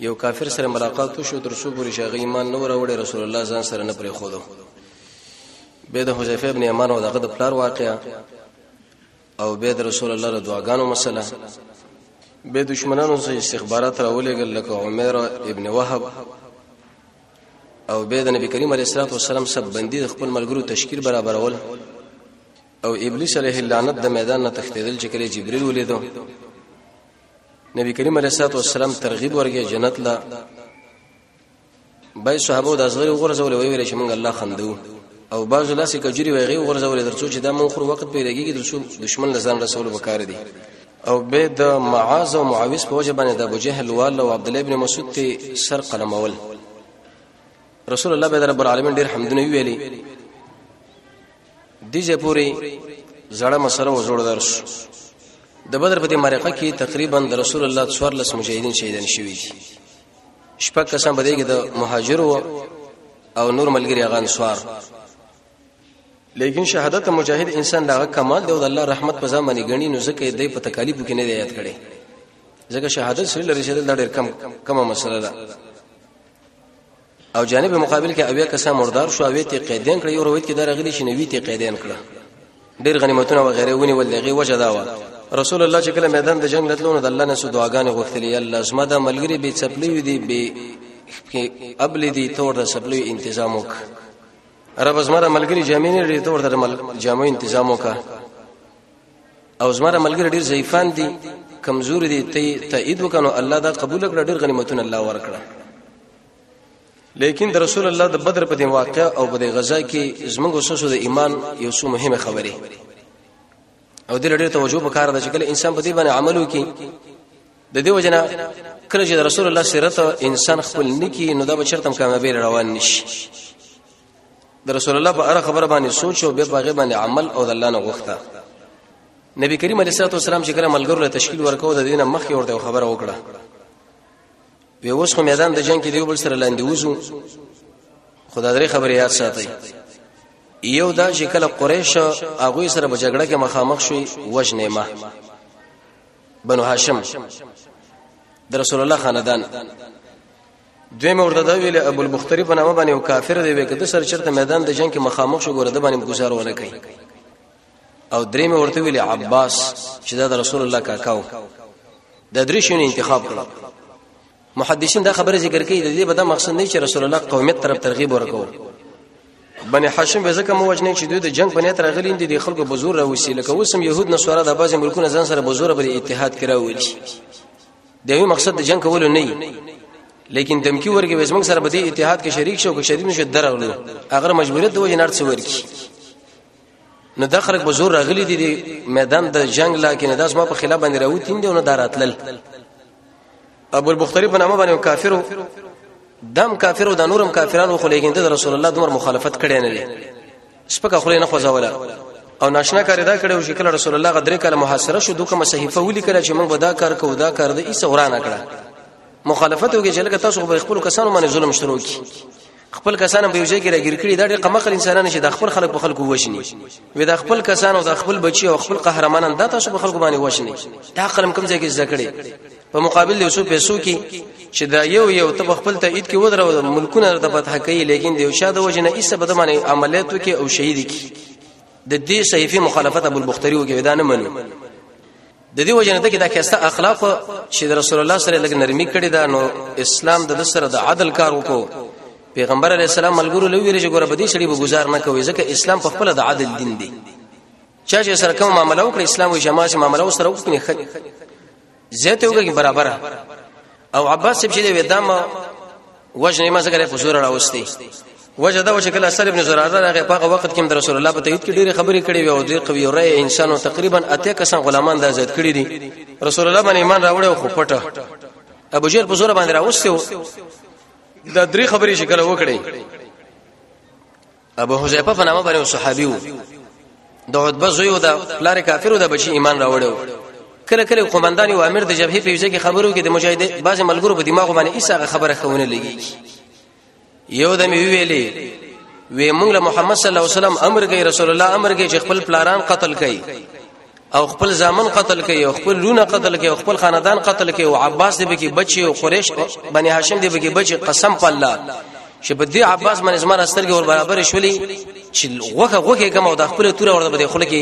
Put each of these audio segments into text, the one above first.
یو کافر سره ملاقات وشو تر څو پورې شغه ایمان نو راوړي رسول الله ځان سره نه پرې خودو به د حذیفه ابن یمان او دغه د پلار واقعا او به د رسول الله له دعاګانو مسله به دشمنانو سره استخبارات راولېګل لکه عمر ابن وهب او به د نبی کریم علیه الصلاه والسلام سب بندي خپل ملګرو تشکیل برابرول او ابلیس علیه اللعنت د میدان نه تختیدل چې کله جبرئیل ولیدو نبی کریم علیه الصلاه والسلام ترغیب ورګه جنت لا بای صحابه د ازغری وګرځول وی ویل چې موږ الله خندو او بعض لاس کجری وی غي وګرځول درڅو چې د مون خور وخت پیدا کیږي درڅو دشمن لزان رسول وکړ دي او به د معاذ او معاویس په وجه باندې د ابو جهل وال او عبد الله ابن مسعود ته سر قلمول رسول الله به رب العالمین ډیر حمدونه ویلي دیجه پوری زړه مسره و جوړ درس د بدر په دې مرقه کې تقریبا د رسول الله صلی الله علیه وسلم مجاهدین شهیدان شوي دي شپږ کسان بده کې د مهاجرو او نور ملګری غان سوار لیکن شهادت مجاهد انسان دا کمال دی او د الله رحمت په ځان باندې غني نو ځکه دې په تکالیف کې نه دی یاد کړي ځکه شهادت سره لري چې دا ډېر کم کمه مسله ده او جانب مقابل کې اویا کسان مردار شو اوی ته قیدین کړ یو روایت کې دا راغلی چې نوی ته قیدین کړ ډیر غنیمتونه و غیره ونی ولغه وجه دا و رسول الله چې کله میدان د جنگ لتلونه د الله نه سو دعاګانې غوښتلې الله زما د ملګری به چپلې وي دی به قبل دی تور د چپلې تنظیم وک رب زما د ملګری جامې نه لري تور د جامو تنظیم وک او زما د ملګری ډیر ضعیفان دي کمزور دي ته تایید وکنو الله دا قبول کړ ډیر غنیمتونه الله ورکړه لیکن د رسول الله د بدر په دې واقع او په دې غزا کې زموږ وسوسو د ایمان یو څو مهمه خبره او د لړې توجه په کار ده چې کله انسان په دې باندې عمل وکړي د دې وجنه کله چې رسول الله سیرت انسان خپل نکی نو دا به چرته کامیابی روان نشي د رسول الله په اړه خبره باندې سوچ او به باغې باندې عمل او د الله نه غوښته نبی کریم علیه الصلاه والسلام چې کله ملګرو له تشکیل ورکو د دینه مخ یې ورته خبره وکړه وی اوس خو میدان د جنگ کې دیو بل سره لاندې وزو خدای درې خبرې یاد ساتي یو دا چې کله قریش هغه سره په جګړه کې مخامخ شوي وجنه ما بنو هاشم د رسول الله خاندان دوی مورد دا ویل ابو البختری په نامه باندې یو کافر دی وکړه د سر چرته میدان د جنگ کې مخامخ شو ګوره د باندې گزار ونه کوي او درې مې ورته ویل عباس چې دا د رسول الله کاکاو د درې شنو انتخاب کړ محدثین دا خبره ذکر کوي د دې بده مقصد نه چې رسول الله قومیت طرف ترغیب ورکو بني هاشم به ځکه مو وجنه چې دوی د جنگ بنیت راغلي دي د خلکو بزور راوسی لکه اوسم يهود نصارا د بعض ملکونو ځان سره بزور پر اتحاد کراوي د یو مقصد د جنگ کول نه لیکن دمکی ورګه وزمن سره به د اتحاد کې شریک شو که شریک نشو درغلو اگر مجبوریت د وجه نار څور کی نو دا خلک به زور راغلي دي میدان د جنگ لا کې نه داس ما په خلاف باندې راوتین دي نو داراتل ابو البختری په نامه باندې کافرو دم کافرو د نورم کافرانو خو لیکن د رسول الله دمر مخالفت کړي نه دي سپکه خو نه خوځوله او ناشنا کار ادا کړو شکل رسول الله غدرې کله محاصره شو دوه کوم صحیفه ولي کړه چې موږ به دا کار کوو دا کار د ایسه ورانه کړه مخالفت وکړي چې لکه تاسو خو خپل کسانو باندې ظلم شروع کی خپل کسان په یو ځای کې راګیر کړي دا ډېر قمقل انسانان شي د خپل خلک په خلکو وښني وې د خپل کسان او د خپل بچي او خپل قهرمانان دا تاسو په خلکو باندې وښني دا قلم کوم ځای کې زده کړي په مقابل یو څو پیسو کې چې دا یو یو ته خپل ته اید کې ودرو ملکونه د فتح کوي لیکن د یو شاده وجنه ایسه بده معنی عملیاتو کې او شهید کې د دې صحیفه مخالفت ابو البختری وکړه دا نه منو د دې وجنه ته کې دا خسته اخلاق چې د رسول الله سره لګ نرمي کړي دا نو اسلام د سره د عدل کار وکړو پیغمبر علی السلام ملګرو لوي ویل چې ګوره بدی شړي به گزار نه کوي ځکه اسلام په خپل د عدل دین دی چا چې سره کوم معاملې وکړي اسلام او جماعت معاملې سره وکړي خ زیاته وګړي برابر او عباس چې دی ودام وجنه ما څنګه په زور راوستي وجه دا چې کله سر ابن زراره راغی په هغه وخت کې د رسول الله په تایید کې ډېری خبرې کړې وي او ډېر قوي رائے انسانو تقریبا اته کسان غلامان د آزاد کړی دي رسول الله باندې ایمان راوړ او خو پټه ابو جهل په زور باندې راوستي دا درې خبرې شکل وکړي ابو حذیفه په نامه باندې صحابي وو د عتبه زوی و د پلار کافرو د بچی ایمان راوړو کله کله قومندان او امیر د جبهه په وجه کې خبرو کې د مجاهد بعض ملګرو په دماغ باندې ایسه خبره خونه لګي یو د می ویلې وی مونږ له محمد صلی الله علیه وسلم امر کوي رسول الله امر کوي چې خپل پلاران قتل کوي او خپل زامن قتل کوي او خپل لونه قتل کوي او خپل خاندان قتل کوي او عباس دی بکی بچي او قریش بني هاشم دی بکی بچي قسم په الله چې په دې عباس باندې زما راسترګې ور برابر شولې چې وګه وګه کوم او د خپل تور ورته بده خلک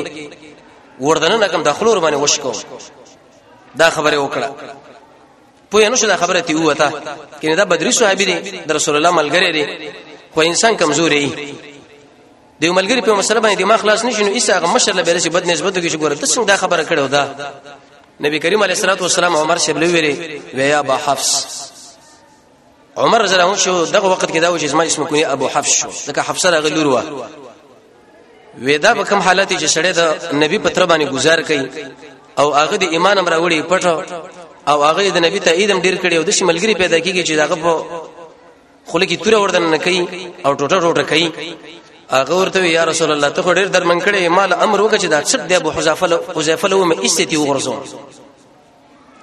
وردن نه کوم د خپل ور باندې وشکو دا خبره وکړه پوه نه شو دا خبره تی وته کینه دا بدري صحابي دي د رسول الله ملګری دي خو انسان کمزوري د یو ملګری په مسله باندې دماغ خلاص نشي نو ایسه هغه مشر له بیرسي بد نسبت کې ګوره د څنګه خبره کړو دا نبی کریم علیه الصلاه والسلام عمر شبل ویری ویا با حفص عمر رضی الله شو دغه وخت کې دا و چې زما اسم کونی ابو حفص شو ځکه حفص راغی لور و ودا په کوم حالت چې سړی د نبی په تر باندې گزار کوي او هغه د ایمان امر وړي پټو او هغه د نبی ته ایدم ډیر کړي او د شي ملګری پیدا کیږي چې داغه په خلګي تور وردن نه کوي او ټوټه ټوټه کوي هغه ورته یا رسول الله ته ډیر درمن کړي مال امر وکړه چې دا څه دی ابو حذافه له حذافه له مې استتی وغورځو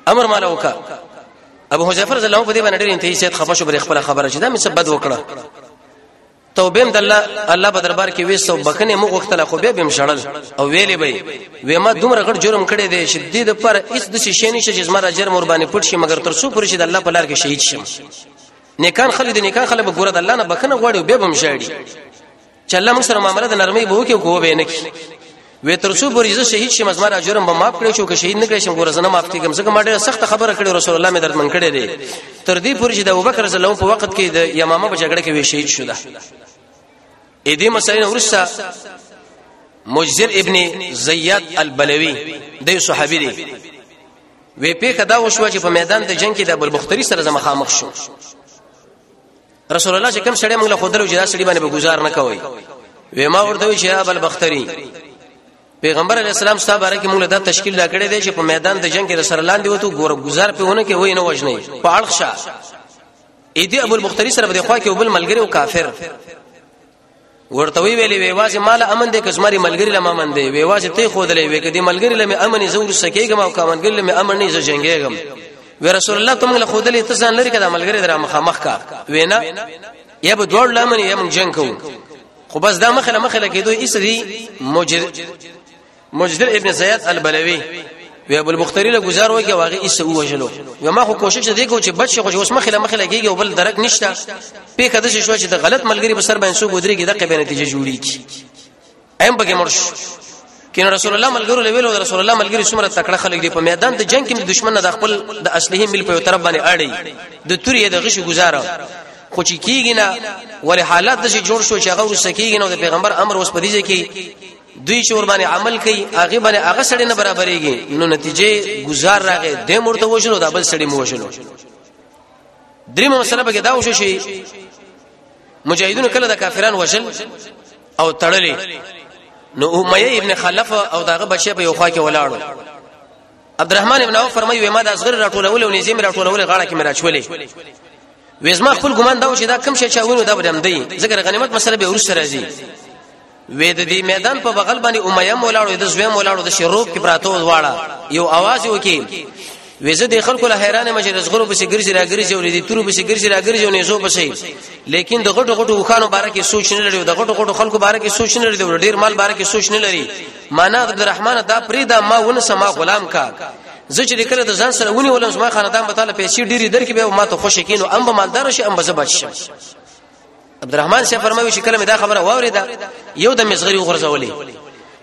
امر مال وکړه ابو حذافه رضی الله په دې باندې ډیر انتهایی سید خفه شو بر خپل خبره چې دا مې څه بد وکړه توبه د الله الله په دربار کې وېسو بخنه مو غوښتل خو به بم شړل او ویلې به وې ما دومره غټ جرم کړی دی چې د دې لپاره هیڅ د شي نشه چې زما را جرم ور باندې پټ شي مګر تر څو پرې چې د الله په لار کې شهید شم نیکان خلک دي نیکان خلک به ګوره د الله نه بخنه غواړي او به بم شړي چې الله موږ سره معاملې د نرمۍ به وکي او کوه به نه کی وې تر څو پورې زه شهید شم زما اجرم به معاف کړی شو که شهید نه کړی شم ګوره زنه معاف کیږم ځکه ما ډېر سخت خبره کړې رسول الله مې دردمن کړې دي تر دې پورې چې د ابوبکر رضی الله په وخت کې د یمامه په جګړه کې وی شهید شو ده اې دې مسلې ورسره مجزر ابن زیاد البلوی د صحابي دی وی پیخه دا وشو چې په میدان د جنگ کې د بلبختری سره زما خامخ شو رسول الله چې کوم سړی موږ له خدای وجدا سړي باندې به گزار نه کوي وی ما ورته وی چې ابل بختری پیغمبر علی السلام ستا باره کې موږ دا تشکیل لا کړی دی چې په میدان د جنگ کې د سره لاندې وته ګور گزار په ونه کې وای نه وجنی په اړخ شه اې دې ابو البختری سره به خو کې وبل ملګری او کافر ورته وی ویلې وی واځي مال امن دې کزماري ملګری لمه امن دې وی واځي ته خو دلې وی کدي ملګری لمه امن زور سکیګم او کمنګری لمه امن نه زجنګېګم و رسول الله تم له خود دلې تسان لري کده ملګری درا مخه مخ کا وینا یا به دوړ لمن یا من جنگ کو خو بس دا مخله مخله کېدو اسري مجر مجدر ابن زیاد البلوی وی ابو البختری له گزار وای کې واغې ایسه وژلو و ما خو کوشش دې کو چې بچ شي خو اوس مخه له مخه لګيږي او بل درک نشته په کده شو چې د غلط ملګری په سر باندې سو ګذري کې دغه به نتیجه جوړی کی ایم بګه مرش کین رسول الله ملګرو له ویلو رسول الله ملګری څومره تکړه خلک دی په میدان د جنگ کې دشمن نه د خپل د اصلي مل په طرف باندې اړي د تورې د غشي گزاره خو چې کیږي نه ولې حالات د جوړ شو چې هغه وسکیږي نو د پیغمبر امر اوس پدیږي کې دوی چې ور باندې عمل کوي هغه باندې هغه سړی نه برابرېږي نو نتیجه گزار راغې د مرته وشلو دا بل سړی مو وشلو دریم مسله به دا وشو شي مجاهدونو کله د کافران وشل او تړلې نو امیه ابن خلف او داغه بچی په یو خوا کې ولاړو عبدالرحمن ابن عوف فرمایي ما د اصغر راټولول او نظام راټولول غاړه کې مرا چولې وېزما خپل ګمان دا و چې دا کم شې چاوینو دا بدم دی ځکه غنیمت مسله به ورسره راځي وې د دې میدان په بغل باندې امیه مولاړو د زوی مولاړو د شروب کې پراته وځواړه یو आवाज وکي وېزه د خلکو له حیرانه مشه رزغلو پسې ګرځي را ګرځي او دې تورو پسې ګرځي را ګرځي او نه زو پسې لیکن د غټو غټو وخانو باره کې سوچ نه لري د غټو غټو خلکو باره کې سوچ نه لري د ډیر مال باره کې سوچ نه لري معنا د الرحمن دا پریدا ما ونه سما غلام کا زه چې کله د ځان سره ونی ولم زما خاندان به تعالی پیسې ډېری درکې به ما ته خوشی کینو ام به مالدار شي ام به زبچ شم عبدالرحمن شه فرمایي چې کله مې دا خبره واوریده یو د مزغری غرزولې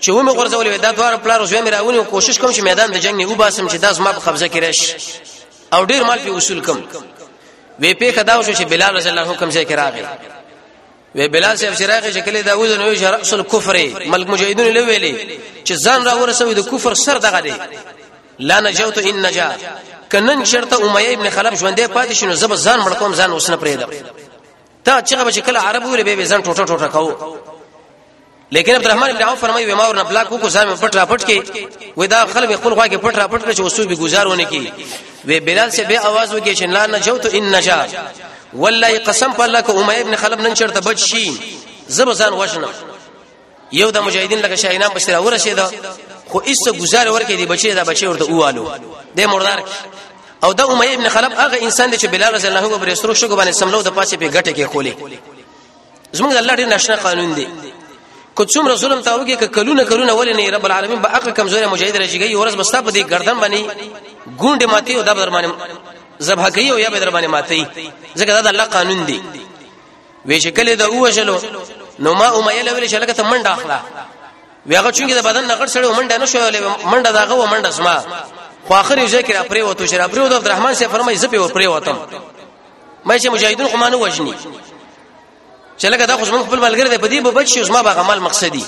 چې و مې غرزولې دا دوه پلار زوی مې راونی او کوشش کوم چې میدان د جنگ نه وباسم چې دا زما په قبضه کې راشي او ډیر مال په اصول کم وې په خدا شو چې بلال رضی الله عنه کوم ځای کې راغی وې بلال صاحب چې راغی چې کله دا وزن وې رأس الكفر ملک مجاهدون له ویلې چې ځان را ورسوي د کفر سر دغه دی لا نجوت ان نجا کنن شرط امیه ابن خلف ژوندې پاتې شنو زب ځان مړ کوم ځان وسنه پرېدم تا چې به چې کله عرب ویل به ځان ټوټه ټوټه کاو لیکن عبدالرحمن بن عوف فرمایي ما ورنه بلاک وکړ ځان پټ را پټ کې وې دا خلک خپل خوا کې پټ را پټ کړ چې اوسو به گزارونه کې وې بلال سے به आवाज وکړي چې لا نجوت ان نجا والله قسم په الله کو اميه ابن خلب نن چرته بچ شي زبر ځان وژنم یو د مجاهدین لکه شاه انعام بشیر ورشید خو ایسه گزار ورکې دی بچی دا بچی ورته اوالو د مردار او د امیه ابن خلف هغه انسان دی چې بلال رضی الله عنه پر سرو شګو باندې سملو د پاسه په غټه کې خولې زموږ د الله ډیر نشنا قانون دی کو څوم رسول الله تعالی کې کلونه کلونه ولې نه رب العالمین به اقل کمزوري مجاهد راشيږي ورځ بستا په دې گردن باندې ګونډه ماتي او د درمانه ذبح کوي او یا به درمانه ماتي ځکه دا د الله قانون دی وی چې کله د اوجلو نو ما او مې لویل چې لکه ته منډه اخلا وی هغه چې د بدن نغړ سره منډه نه شو منډه داغه و منډه سما خو اخر یو ځای کې را پرې وته چې را پرې وته عبدالرحمن سي فرمایي زه په پرې وتم مې چې مجاهدین خو مانو وجني چې لکه دا خو زموږ خپل ملګری دی په دې به بچ شي زما به عمل مقصدی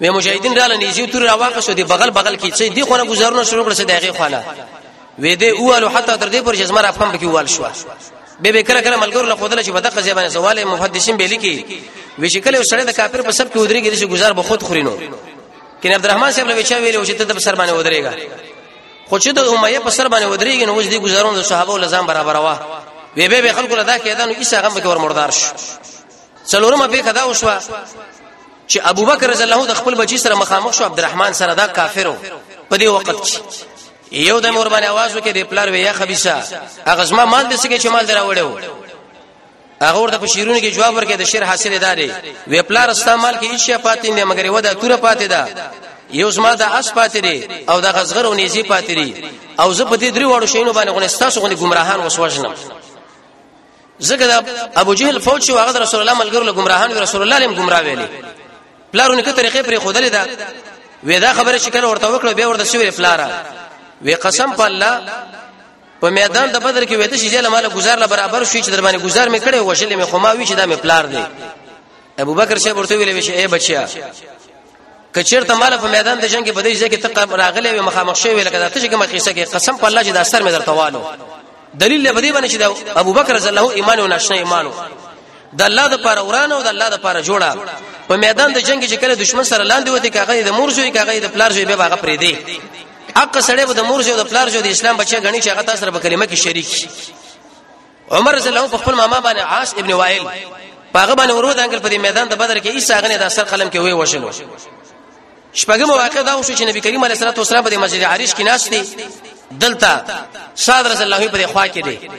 وې مجاهدین رااله نيزي تور راواقه شو دی بغل بغل کې چې دی خونه گزارونه شروع کړ چې دغه خونه وې دې اولو حتی تر دې پر جسمه را پمپ کې وال شو به به کله کله ملګرو له خودل چې بدقه ځبانه سوال محدثین به لیکي وې چې کله سره د کافر په سب کې ودرېږي چې گزار به خود خورینو کین عبدالرحمن صاحب له چا ویلو چې ته د سر باندې ودرېګا خو چې د امیه په سر باندې ودرېږي نو دې گزارونه د صحابه ول ځان برابر وا وې به به خلکو له دا کېدانو کیسه غم به ور مردار شو څلورمه به کدا وشو چې ابوبکر رضی الله د خپل بچی سره مخامخ شو عبدالرحمن سره دا کافرو په دې وخت کې یو د مور باندې आवाज وکړي د پلار ویا خبيسا هغه زما مال د سګي چې مال دراوړو هغه ورته په شیرونو کې جواب ورکړي د شیر حاصل داري وی پلار استعمال کې هیڅ پاتې نه مګر یو د تور پاتې ده یو زما د اس پاتې دي او د غزغر او نيزي پاتې دي او زه په دې درې وړو شینو باندې غونې ستاسو غونې گمراهان وسوژنم زګه د ابو جهل فوج شو هغه رسول الله ملګرو له گمراهان رسول الله لم گمراه ویلي پلارونه که طریقې پرې خودلې ده وې دا خبره چې کله ورته وکړو به ورته شوې پلاره وې قسم په الله په میدان د بدر کې وېته شي له مال گزار له برابر شي چې در باندې گزار مې کړې وشلې مې خما وی چې دا مې پلار دی ابو بکر شیخ ورته ویلې وی چې اے بچیا کچیرته مال په میدان د جنگ کې بدې ځکه ته راغلې وي مخامخ شوی لکه ته چې کومه قصه کې قسم په الله چې دا سر مې درته والو دلیل له بدی باندې چې دا ابو بکر رضی الله ایمان او ناشنا ایمانو د الله د پاره ورانه او د الله د پاره جوړه په میدان د جنگ کې چې کله دشمن سره لاندې وته کاغه د مور زوی کاغه د پلار زوی به هغه پرې دی حق سړی به د مور زوی د پلار زوی د اسلام بچی غنی چې هغه تاسو سره په کلمه کې شریک عمر رضی الله په خپل ماما باندې عاص ابن وائل پاغه باندې ورود انګل په دې میدان د بدر کې عیسی غنه د اثر قلم کې وې وشلو شپږم واقع دا وشو چې نبی کریم علیه الصلاه والسلام په مسجد عریش کې ناس دي دلته صاد رضی الله په خوا کې دي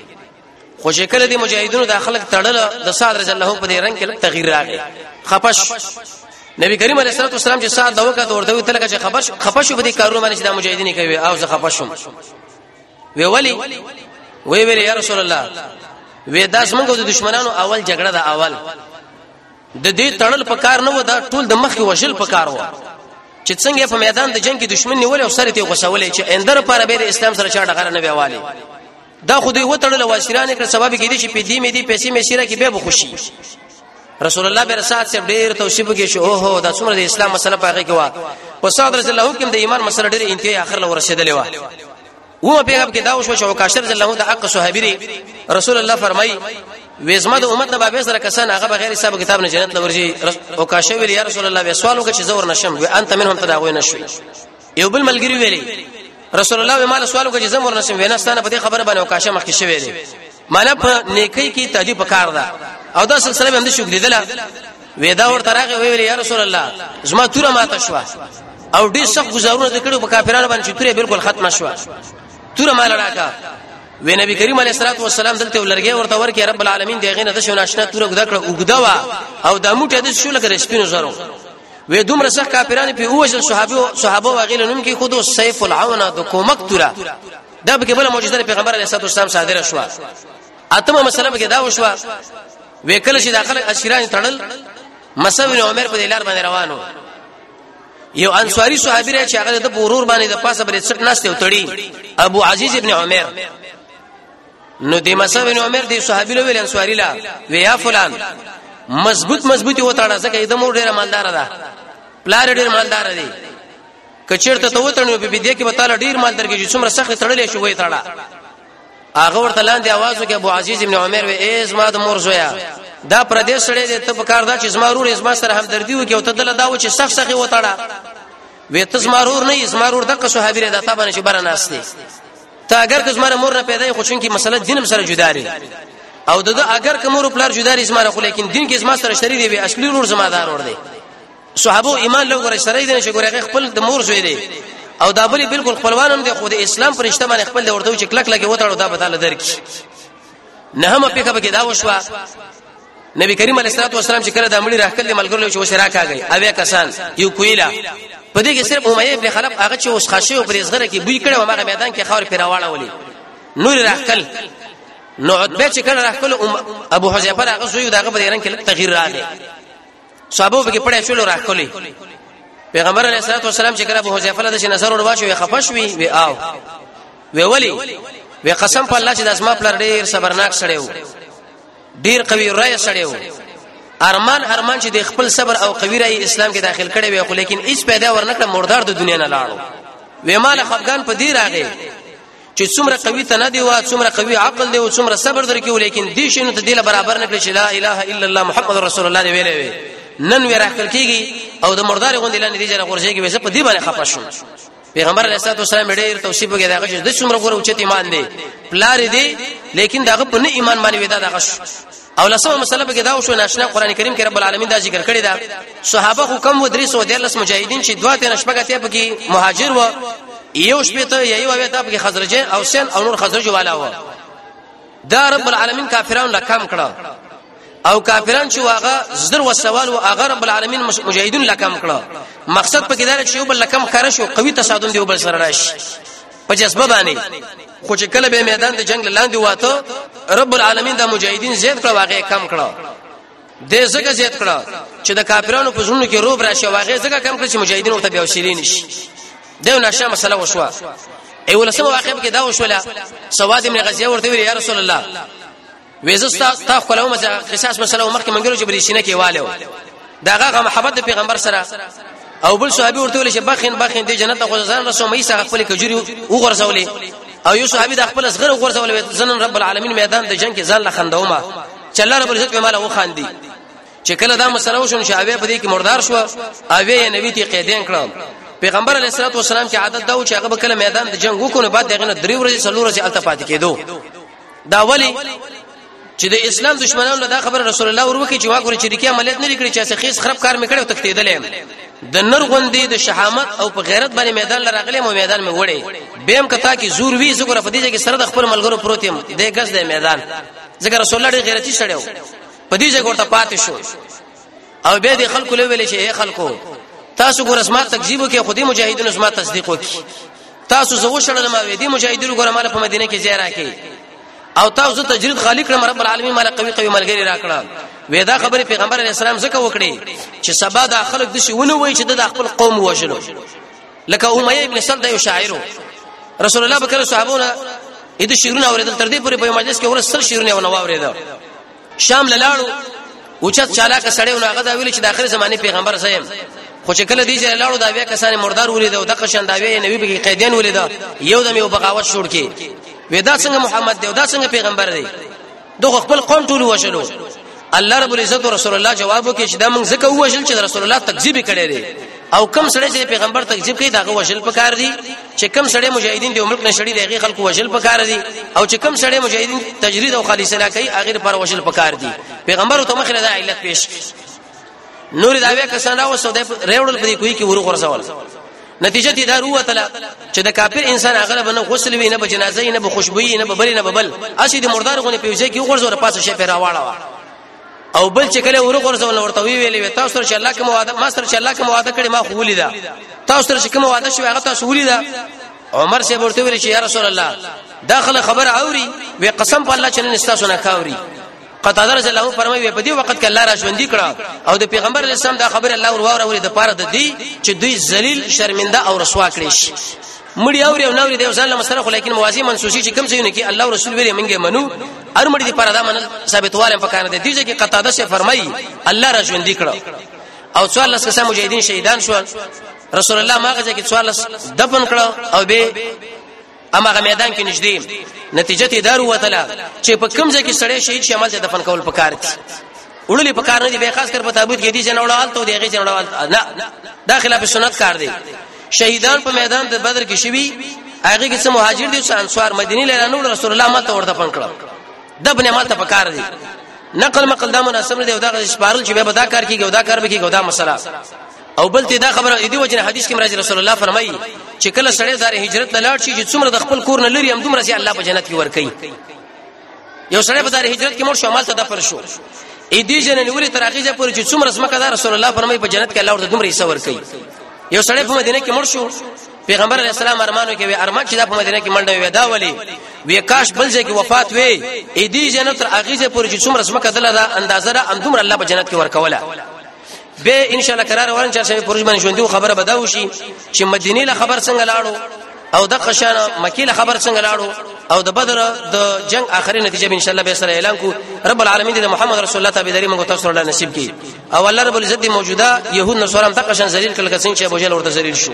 خو شکل دي مجاهدونو د خلک تړل د صاد رضی الله په رنگ کې تغییر راغی خپش نبی کریم علیه الصلاه والسلام چې صاد دوکه ورته وی تلګه چې خبر خپش په دې کارونه باندې چې د مجاهدین کوي او زه خپشم وی ولی وی ویل یا رسول الله وی داس موږ د دشمنانو اول جګړه ده اول د دې تړل په کار نه و دا ټول د مخ وشل په کار و چې څنګه په میدان د جنگ کې دشمن نیول او سره ته غوسولې چې اندر پر به اسلام سره چا ډغره نه ویوالي دا خو دوی وټړل واشران کړ سبب کې دي چې په دې مې دي پیسې مې شیره کې به بخوشي رسول الله برسات سے ډیر توصیف کې شو اوه د څومره د اسلام مسله پاګه کې وا او صاد رسول الله حکم د ایمان مسله ډیر انتهای اخر لور رسیدلې وا و پیغام کې دا وشو شو کاشر رسول الله د حق صحابي رسول الله فرمای وېزما د امت نه بابې سره کسان هغه بغیر حساب کتاب نه جنت لورځي او کاشه ویل یا رسول الله وې سوالو کې چې زور نشم وې انت منهم تداوی نشوي یو بل ملګری ویلي رسول الله ما له سوالو کې زمور نسم وینا ستانه په دې خبره باندې وکاشه مخکې شوې دي معنی په نیکی کې تدی په کار ده او دا سلسله به هم شو کېدله ودا ورته راغی ویل یا رسول الله زما توره ماته شو او ډېر سخت گزارونه دکړو په کافرانو باندې توره بالکل ختمه شو توره مال راکا وی نبی کریم علیه الصلاه والسلام دلته ولرګي ورته ورکه رب العالمین دغه نه د شو ناشنا توره ګدا کړه او ګدا وا او د موټه د شو لګره سپینو زرو وې دومره سخت کافرانو په اوجل صحابه صحابه وغیله نوم کې خود سیف العون د کومک تورا دا به بل معجزه پیغمبر علیه الصلاه والسلام صادره شو اتمه مسله به دا وشو وکړه چې داخله اشیران تړل مسوی عمر په لار باندې روانو یو انصاری صحابي را چې هغه د بورور باندې د پاسه بری څټ ناشته وتړي ابو عزیز ابن عمر نو د مسعود بن عمر دی صحابي له ویل انصاری لا ویا فلان مضبوط مضبوطی وتاړه ځکه د مور ډیره مالدار ده پلار ډیر مالدار دی کچیرته ته وتړنو په دې کې به تعالی ډیر مال درکې چې څومره سخت تړلې شو وې تړه هغه ورته لاندې आवाज وکړ ابو عزیز ابن عمر وې ایز ما د مور زویا دا پردیس سره دې ته په کار دا چې زما رور ایز ما سره همدردی وکي او ته دل دا و چې سخت سخت وتړه وې ته زما رور نه ایز ما رور دغه صحابي را دتا باندې چې برناس دي ته اگر که زماره مور نه پیدا یې خو چون کې مسله دینم سره جدا لري او دغه اگر که مور پلار جدا لري زماره خو لیکن دین کې زما سره شری دی به اصلي نور زما دار ور دی صحابه ایمان لو غره شری دی چې ګوره خپل د مور زوی دی او دا بلی بالکل خپلوانم دی خو د اسلام پرشته باندې خپل ورته چې کلک لګي وته دا به تعالی درک نه هم په کبه کې دا وشو نبی کریم علیه الصلاه والسلام چې کله د امړي راکل ملګرو چې وسره کاږي اویا کسان یو کویلا په دې کې صرف امیه ابن خلف هغه چې اوس خاصه او پرېزغره کې بوی کړو هغه میدان کې خاور پیراواړه ولي نور راکل نو عتبه چې کله راکل ابو حذیفه هغه زوی دغه په ایران کې تغییر راغی صحابه به پړې شول راخلي پیغمبر علیه الصلاه والسلام چې کله ابو حذیفه له دې نظر ورواښو وي خفش وي وی آو وی ولی وی قسم په الله چې د اسما پلار ډیر صبرناک سړی وو ډیر قوي رای سړی وو ارمان ارمان چې د خپل صبر او قوی رای اسلام کې داخل کړي وي خو لیکن هیڅ پیدا ورنکړه مردار د دنیا نه لاړو وی مال افغان په دې راغی چې څومره قوي تنه دی وا څومره قوي عقل دی او څومره صبر درکې ولیکن دې شنو ته دله برابر نه کړی چې لا اله الا الله محمد رسول الله دی ویلې وی نن وی راکل کیږي او د مردار غوندې لاندې دی چې راغورځي کې وسه په دې باندې خپه شوم پیغمبر علیه الصلاه والسلام ډېر توصیف وکړ دا چې د څومره غوړو چې ایمان دی پلار دی لیکن داغه په نه ایمان باندې ودا دغه او لسمه مسله به دا وشو ناشنا قران کریم کې رب العالمین دا ذکر کړی دا صحابه خو کم و درې سو د لس مجاهدین چې دوه تن شپږه ته پکې مهاجر و یو شپې ته یو وې ته پکې خزرج او سین او نور خزرج والا و دا رب العالمین کافرانو لا کم کړه او کافران چې واغه زدر و سوال او هغه رب العالمین مجاهدین لا کم کړه مقصد پکې دا چې یو بل کم کار شو قوي تصادم دی وبل سره راشي په جذبه باندې خو چې کله به میدان د جنگ لاندې واته رب العالمین د مجاهدین زیات کړه واقع کم کړه د زګه زیات کړه چې د کافرانو په زړونو کې روب راشي واقع زګه کم کړ چې مجاهدین ورته بیا وسیلې نشي دا نشه مسله وشوه ای ولسمه واقع کې دا وشوله سواد ابن غزیه ورته ویل یا رسول الله وېزستا تا خپل اومه قصاص مسله مخکې منګلو چې بری شینه کې والو داغه محبت د پیغمبر سره او بل صحابي ورته ویل چې بخین بخین دی جنت خو ځان رسو مې سره خپل کجوري وغورځولې او یو صحابي د خپل صغره وغورځولې زنن رب العالمین میدان د جنگ کې ځان لا خندومه چې الله رب العزت به مال او خاندي چې کله دا مسله وشون چې اوی په دې کې مردار شو اوی نبی ته قیدین کړو پیغمبر علیه الصلاه والسلام کې عادت دا و چې هغه کله میدان د جنگ وکړو بعد دغه درې ورځې څلور ورځې الته پاتې کېدو دا ولی چې د اسلام دشمنانو دا خبر رسول الله وروکي چې واګور چې رکیه عملیات نه لیکړي چې سخیز خراب کار میکړو تختیدل د نر غوندې د شهامت او په غیرت باندې میدان لراغلی مو میدان مې وړي بیم کتا کې زور وی زګره فدیجه کې سره د خپل ملګرو پروت يم د غز د میدان زګره رسول الله غیرتی شړیو فدیجه ګورته پاتې شو او به د خلکو له ویل شي اے خلکو تاسو ګور اسما تکذیب وکي خودي مجاهدین اسما تصدیق وکي تاسو زه وشړل ما وې دي مجاهدین ګور مال په مدینه کې ځای راکې او تاسو تجرید خالق کړم رب العالمین مال قوي قوي ملګری راکړه وې دا خبره پیغمبر علی السلام زکه وکړي چې سبا د خلک د شي ونه وای چې د خپل قوم وژلو لکه امیه ابن سلطه یو شاعر رسول الله بکره صحابونه اې د شیرونه اوریدل تر دې پورې په مجلس کې ورسره شیرونه ونه واوریدل شام لاړو اوچت چالاک سړی نو هغه دا ویل چې د اخر زمانه پیغمبر زیم خو چې کله دی چې لاړو دا بیا کسان مردار ولید او د قشن دا وی نبی به قیدین ولید یو دم یو بغاوت شروع کی ودا څنګه محمد دی دا څنګه پیغمبر دی دوه خپل قوم ټول وشلو الله رب العزت او رسول الله جواب وکړي چې دا موږ زکه وشل چې رسول الله تکذیب کړي دي او کم سړی چې پیغمبر تکذیب کوي دا وشل پکار دي چې کم سړی مجاهدین دی ملک نشړي دی هغه خلکو وشل پکار دي او چې کم سړی مجاهدین تجرید او خالص نه کوي هغه پر وشل پکار دي پیغمبر ته مخ نه دا علت پیش نور دا وی کسان راو سو د ریوړل پرې کوي کې ورو ورسول نتیجه دې دا روته چې د کافر انسان هغه به نه غسل وي نه به جنازه نه به خوشبوئی نه به بل نه به بل اسی د مردار غونې پیوځي کې ورزور پاسه شي پیراواړه او بل چې کله ورو ورو زول ورته وی ویلې تاسو سره چې الله کوم وعده ما سره چې الله کوم وعده کړی ما خو ولیدا تاسو سره چې کوم وعده شوی هغه تاسو ولیدا عمر سے ورته ویل چې یا رسول الله داخله خبر اوري وی قسم په الله چې نن تاسو نه کاوري قطاده رضی الله فرمایي په دې وخت کې الله را ژوندۍ کړه او د پیغمبر اسلام دا خبر الله ور واوري د پاره د دی چې دوی ذلیل شرمنده او رسوا کړي شي مړی اوري او نوري دی ځان له مسره خو لیکن موازی منسوسی چې کوم ځایونه کې الله او رسول ویلي منګه منو هر مړی دی پر ادا منل ثابتواله پکانه دي چې قطاده سے فرمایي الله را ژوند کړه او څوار لس کسان مجاهدین شهیدان شو رسول الله ماغه چې څوار لس دفن کړه او به اماغه میدان کې نږدې نتیجه ته دار وتله چې په کوم ځای کې سړی شهید شمال ته دفن کول پکار دي وړلې په کار نه دی به خاص کر په تابوت کې دي چې نوړال ته دی غي چې نوړال نه دا خلاف سنت کار دی شهیدان په میدان د بدر کې شوي هغه کې څه مهاجر دي څه انصار مدینه لاله نو رسول الله ماته ورته پن کړو دبنه ماته پکار دي نقل مقل دا مناسب نه دی او دا سپارل چې به دا کار کیږي او دا کار به کیږي او دا مسله او بل ته دا خبره دی وجه حدیث کې مراد رسول الله فرمایي چې کله سړی دار هجرت لاړ شي چې څومره د خپل کور نه لري هم دومره سي الله په جنت کې ور کوي یو سړی په دار هجرت کې مړ شو عمل ته دفن شو اې دې جن نیولې تر هغه ځې پورې چې څومره سمکه دار رسول الله فرمایي په جنت کې الله ورته دومره حصہ ورکړي یو سړی په مدینه کې مړ شو پیغمبر علی السلام ارمانو کې وی ارمان چې دا په مدینه کې مړ نه وي دا ولی وی کاش بل ځای کې وفات وي اې دې جنت تر هغه ځې پورې چې څومره سمکه دلته اندازه را اندومره الله په جنت کې ورکوله به ان شاء الله قرار روان چا شوی پرج باندې ژوندو خبره بداو شي چې مدینه له خبر څنګه لاړو او د قشان مکی له خبر څنګه لاړو او د بدر د جنگ اخري نتیجه به ان شاء الله به سره اعلان کو رب العالمین د محمد رسول الله تعالی دری موږ تاسو له نصیب کی او الله رب العزت موجوده يهود نصارم د قشان ذلیل کله څنګه چې ابو جهل ورته ذلیل شو